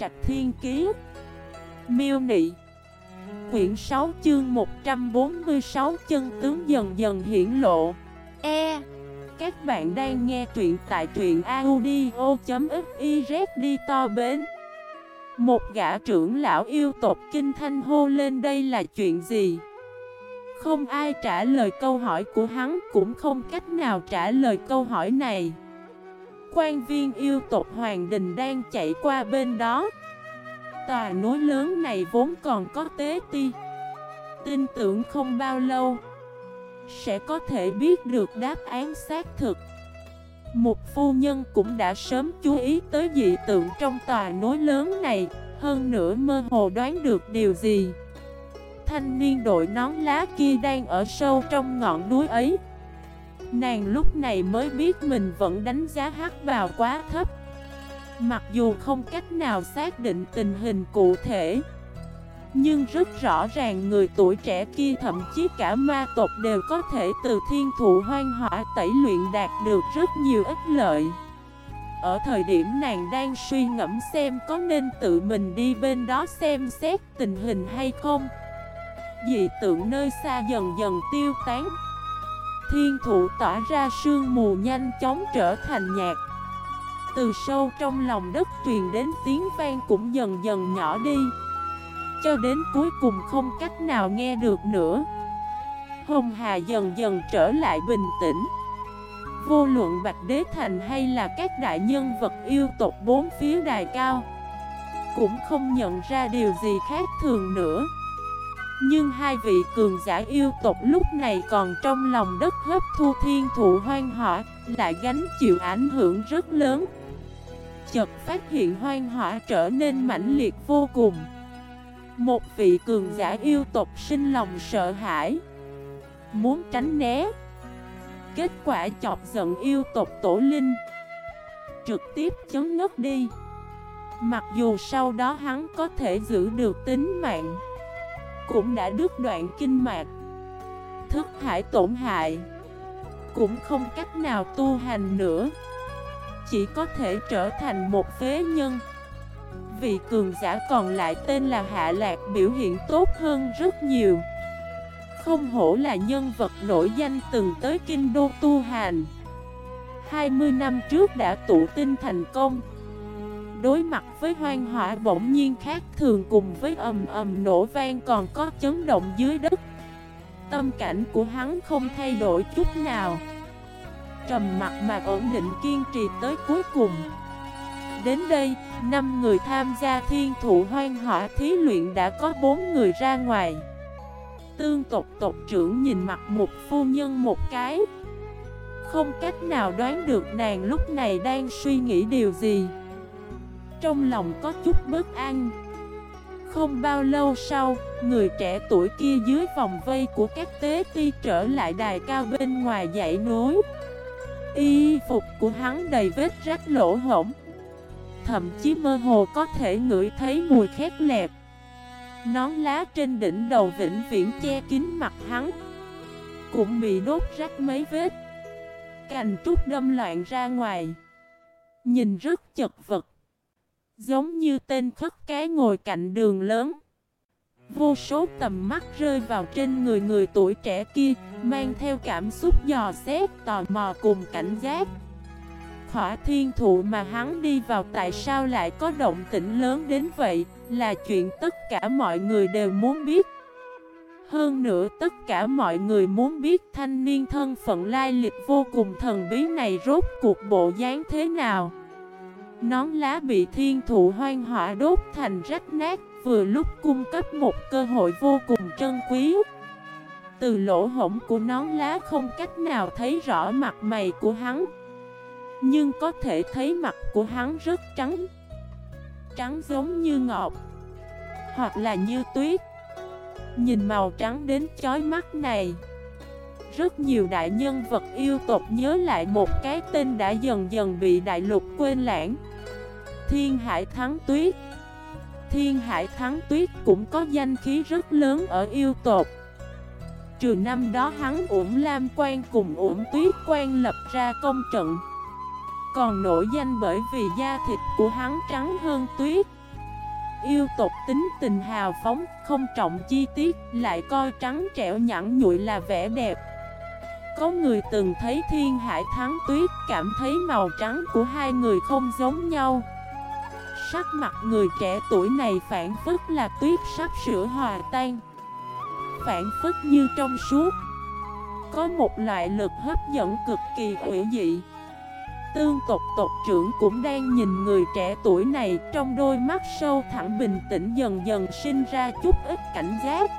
Trạch Thiên Kiế Miêu Nị. Quyển 6 chương 146 chân tướng dần dần hiển lộ. E. Các bạn đang nghe truyện tại truyện audio.xyz đi to bến. Một gã trưởng lão yêu tộc kinh thanh hô lên đây là chuyện gì? Không ai trả lời câu hỏi của hắn, cũng không cách nào trả lời câu hỏi này quan viên yêu tộc Hoàng Đình đang chạy qua bên đó. Tòa núi lớn này vốn còn có tế ti, Tin tưởng không bao lâu Sẽ có thể biết được đáp án xác thực. Một phu nhân cũng đã sớm chú ý tới dị tượng trong tòa núi lớn này, Hơn nữa mơ hồ đoán được điều gì. Thanh niên đội nón lá kia đang ở sâu trong ngọn núi ấy. Nàng lúc này mới biết mình vẫn đánh giá hắc bào quá thấp. Mặc dù không cách nào xác định tình hình cụ thể, Nhưng rất rõ ràng người tuổi trẻ kia thậm chí cả ma tộc đều có thể từ thiên thụ hoang hỏa tẩy luyện đạt được rất nhiều ích lợi. Ở thời điểm nàng đang suy ngẫm xem có nên tự mình đi bên đó xem xét tình hình hay không, Dị tượng nơi xa dần dần tiêu tán. Thiên thụ tỏa ra sương mù nhanh chóng trở thành nhạc Từ sâu trong lòng đất truyền đến tiếng vang cũng dần dần nhỏ đi. Cho đến cuối cùng không cách nào nghe được nữa. Hồng Hà dần dần trở lại bình tĩnh. Vô luận Bạch Đế Thành hay là các đại nhân vật yêu tộc bốn phía đài cao, Cũng không nhận ra điều gì khác thường nữa nhưng hai vị cường giả yêu tộc lúc này còn trong lòng đất hấp thu thiên thụ hoang hỏa, Lại gánh chịu ảnh hưởng rất lớn. Chợt phát hiện hoang hỏa trở nên mãnh liệt vô cùng. Một vị cường giả yêu tộc sinh lòng sợ hãi, Muốn tránh né. Kết quả chọc giận yêu tộc tổ linh, Trực tiếp chấn ngất đi. Mặc dù sau đó hắn có thể giữ được tính mạng cũng đã đứt đoạn kinh mạch Thức hải tổn hại, Cũng không cách nào tu hành nữa. Chỉ có thể trở thành một phế nhân. Vị cường giả còn lại tên là Hạ Lạc biểu hiện tốt hơn rất nhiều. Không hổ là nhân vật nổi danh từng tới kinh đô tu hành. 20 năm trước đã tụ tinh thành công. Đối mặt với hoang hỏa bỗng nhiên khác thường cùng với ầm ầm nổ vang còn có chấn động dưới đất. Tâm cảnh của hắn không thay đổi chút nào. Trầm mặt mà ổn định kiên trì tới cuối cùng. Đến đây, năm người tham gia thiên thụ hoang hỏa thí luyện đã có bốn người ra ngoài. Tương tộc tộc trưởng nhìn mặt một phu nhân một cái. Không cách nào đoán được nàng lúc này đang suy nghĩ điều gì trong lòng có chút bất an Không bao lâu sau, người trẻ tuổi kia dưới vòng vây của các tế ti trở lại đài cao bên ngoài dãy núi. Y phục của hắn đầy vết rách lỗ hổng Thậm chí mơ hồ có thể ngửi thấy mùi khét lẹp Nón lá trên đỉnh đầu vĩnh viễn che kín mặt hắn Cũng bị đốt rách mấy vết. Cành trúc đâm loạn ra ngoài Nhìn rất chật vật. Giống như tên khất cái ngồi cạnh đường lớn. Vô số tầm mắt rơi vào trên người người tuổi trẻ kia Mang theo cảm xúc dò xét, tò mò cùng cảnh giác. Khỏa thiên thụ mà hắn đi vào tại sao lại có động tĩnh lớn đến vậy Là chuyện tất cả mọi người đều muốn biết. Hơn nữa tất cả mọi người muốn biết thanh niên thân phận lai lịch vô cùng thần bí này rốt cuộc bộ dáng thế nào. Nón lá bị thiên thụ hoang hỏa đốt thành rách nát, Vừa lúc cung cấp một cơ hội vô cùng trân quý. Từ lỗ hổng của nón lá không cách nào thấy rõ mặt mày của hắn, Nhưng có thể thấy mặt của hắn rất trắng. Trắng giống như ngọc, Hoặc là như tuyết. Nhìn màu trắng đến chói mắt này rất nhiều đại nhân vật yêu tộc nhớ lại một cái tên đã dần dần bị đại lục quên lãng. Thiên Hải Thắng Tuyết. Thiên Hải Thắng Tuyết cũng có danh khí rất lớn ở yêu tộc. Trừ năm đó hắn ủng Lam Quan cùng ủng Tuyết Quan lập ra công trận. Còn nổi danh bởi vì da thịt của hắn trắng hơn tuyết. Yêu tộc tính tình hào phóng, không trọng chi tiết, lại coi trắng trẻo nhẵn nhụi là vẻ đẹp. Có người từng thấy thiên hải thắng tuyết, cảm thấy màu trắng của hai người không giống nhau. Sắc mặt người trẻ tuổi này phản phức là tuyết sắp sửa hòa tan. Phản phức như trong suốt. Có một loại lực hấp dẫn cực kỳ ủy dị. Tương tộc tộc trưởng cũng đang nhìn người trẻ tuổi này Trong đôi mắt sâu thẳng bình tĩnh dần dần sinh ra chút ít cảnh giác.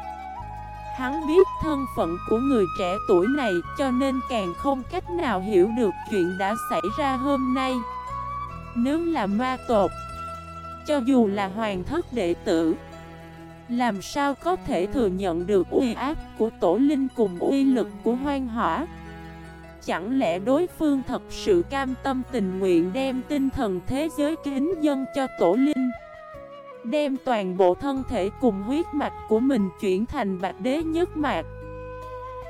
Hắn biết thân phận của người trẻ tuổi này, cho nên càng không cách nào hiểu được chuyện đã xảy ra hôm nay. Nếu là ma tộc, cho dù là hoàng thất đệ tử, Làm sao có thể thừa nhận được uy áp của tổ linh cùng uy lực của hoang hỏa? Chẳng lẽ đối phương thật sự cam tâm tình nguyện đem tinh thần thế giới kính dân cho tổ linh? Đem toàn bộ thân thể cùng huyết mạch của mình chuyển thành bạch đế nhất mạch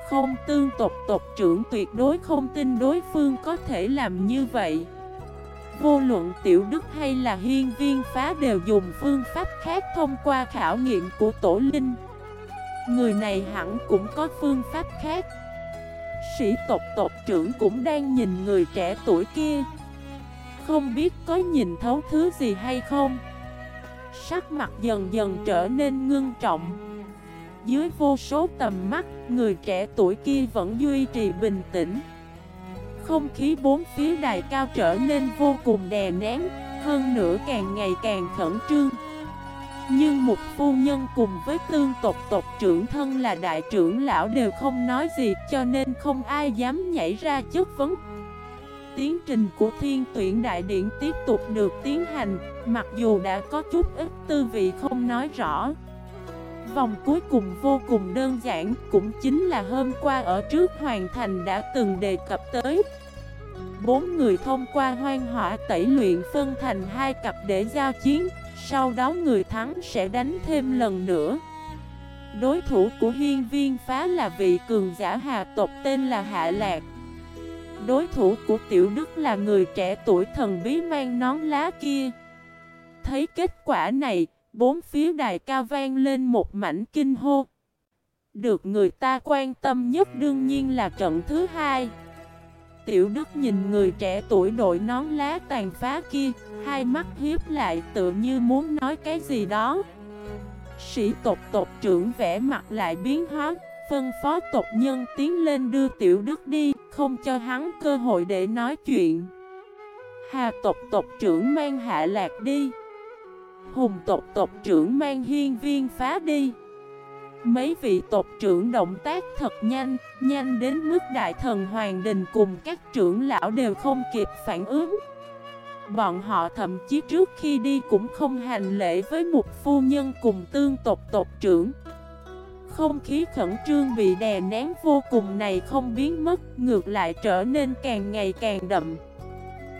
Không tương tộc tộc trưởng tuyệt đối không tin đối phương có thể làm như vậy. Vô luận tiểu đức hay là hiên viên phá đều dùng phương pháp khác thông qua khảo nghiệm của tổ linh. Người này hẳn cũng có phương pháp khác. Sĩ tộc tộc trưởng cũng đang nhìn người trẻ tuổi kia. Không biết có nhìn thấu thứ gì hay không? Sắc mặt dần dần trở nên ngưng trọng. Dưới vô số tầm mắt, Người trẻ tuổi kia vẫn duy trì bình tĩnh. Không khí bốn phía đài cao trở nên vô cùng đè nén, Hơn nữa càng ngày càng khẩn trương. Nhưng một phu nhân cùng với tương tộc tộc trưởng thân là đại trưởng lão đều không nói gì, Cho nên không ai dám nhảy ra chất vấn. Tiến trình của thiên tuyển đại điện tiếp tục được tiến hành, Mặc dù đã có chút ít tư vị không nói rõ. Vòng cuối cùng vô cùng đơn giản, Cũng chính là hôm qua ở trước Hoàn Thành đã từng đề cập tới. Bốn người thông qua hoang hỏa tẩy luyện phân thành hai cặp để giao chiến, Sau đó người thắng sẽ đánh thêm lần nữa. Đối thủ của hiên viên phá là vị cường giả hà tộc, tên là Hạ Lạc. Đối thủ của Tiểu Đức là người trẻ tuổi thần bí mang nón lá kia. Thấy kết quả này, bốn phía đài cao vang lên một mảnh kinh hô. Được người ta quan tâm nhất đương nhiên là trận thứ hai. Tiểu Đức nhìn người trẻ tuổi đội nón lá tàn phá kia Hai mắt hiếp lại tựa như muốn nói cái gì đó. Sĩ tộc tộc trưởng vẽ mặt lại biến hóa Phân phó tộc nhân tiến lên đưa Tiểu Đức đi. Không cho hắn cơ hội để nói chuyện Hà tộc tộc trưởng mang hạ lạc đi Hùng tộc tộc trưởng mang hiên viên phá đi Mấy vị tộc trưởng động tác thật nhanh, nhanh đến mức đại thần Hoàng Đình cùng các trưởng lão đều không kịp phản ứng. Bọn họ thậm chí trước khi đi cũng không hành lễ với một phu nhân cùng tương tộc tộc trưởng. Không khí khẩn trương bị đè nén vô cùng này không biến mất, ngược lại trở nên càng ngày càng đậm.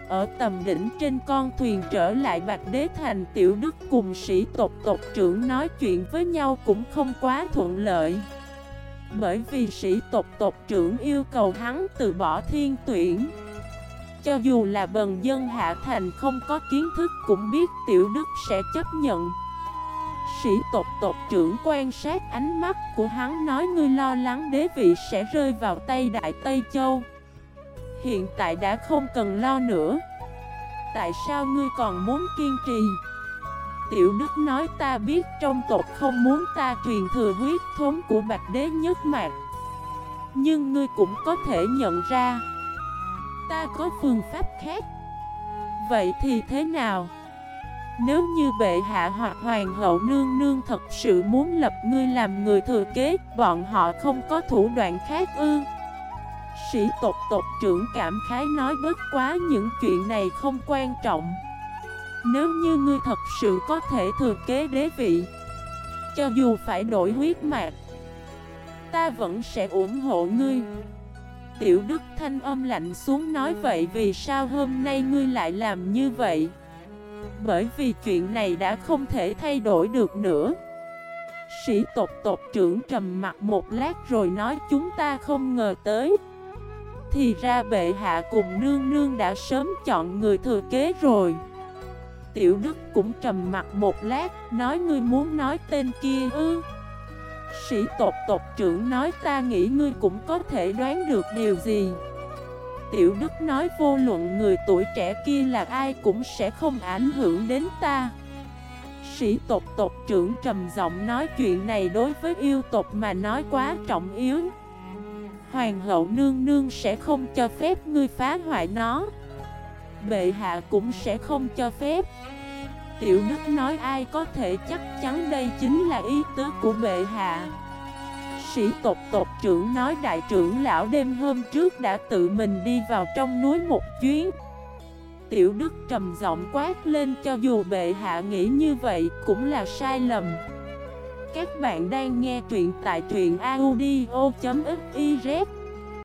Ở tầm đỉnh trên con thuyền trở lại Bạch Đế Thành Tiểu Đức cùng sĩ tộc tộc trưởng nói chuyện với nhau cũng không quá thuận lợi. Bởi vì sĩ tộc tộc trưởng yêu cầu hắn từ bỏ thiên tuyển. Cho dù là bần dân Hạ Thành không có kiến thức cũng biết Tiểu Đức sẽ chấp nhận. Sĩ tộc tộc trưởng quan sát ánh mắt của hắn nói ngươi lo lắng đế vị sẽ rơi vào tay Đại Tây Châu. Hiện tại đã không cần lo nữa. Tại sao ngươi còn muốn kiên trì? Tiểu Đức nói ta biết trong tộc không muốn ta truyền thừa huyết thống của Bạch Đế nhất mạc. Nhưng ngươi cũng có thể nhận ra, Ta có phương pháp khác. Vậy thì thế nào? Nếu như bệ hạ hoặc hoàng hậu nương nương thật sự muốn lập ngươi làm người thừa kế, Bọn họ không có thủ đoạn khác ư? Sĩ tộc tộc trưởng cảm khái nói bất quá, những chuyện này không quan trọng. Nếu như ngươi thật sự có thể thừa kế đế vị, Cho dù phải đổi huyết mạch, Ta vẫn sẽ ủng hộ ngươi. Tiểu Đức thanh âm lạnh xuống nói, vậy vì sao hôm nay ngươi lại làm như vậy? Bởi vì chuyện này đã không thể thay đổi được nữa Sĩ tộc tộc trưởng trầm mặt một lát rồi nói chúng ta không ngờ tới thì ra bệ hạ cùng nương nương đã sớm chọn người thừa kế rồi Tiểu Đức cũng trầm mặt một lát, nói ngươi muốn nói tên kia ư. Sĩ tộc tộc trưởng nói ta nghĩ ngươi cũng có thể đoán được điều gì. Tiểu Đức nói vô luận người tuổi trẻ kia là ai cũng sẽ không ảnh hưởng đến ta. Sĩ tộc tộc trưởng trầm giọng nói chuyện này đối với yêu tộc mà nói quá trọng yếu. Hoàng hậu nương nương sẽ không cho phép ngươi phá hoại nó. Bệ hạ cũng sẽ không cho phép. Tiểu Đức nói ai có thể chắc chắn đây chính là ý tứ của bệ hạ Sĩ tộc tộc trưởng nói đại trưởng lão đêm hôm trước đã tự mình đi vào trong núi một chuyến. Tiểu Đức trầm giọng quát lên cho dù bệ hạ nghĩ như vậy cũng là sai lầm. Các bạn đang nghe truyện tại truyện audio.fif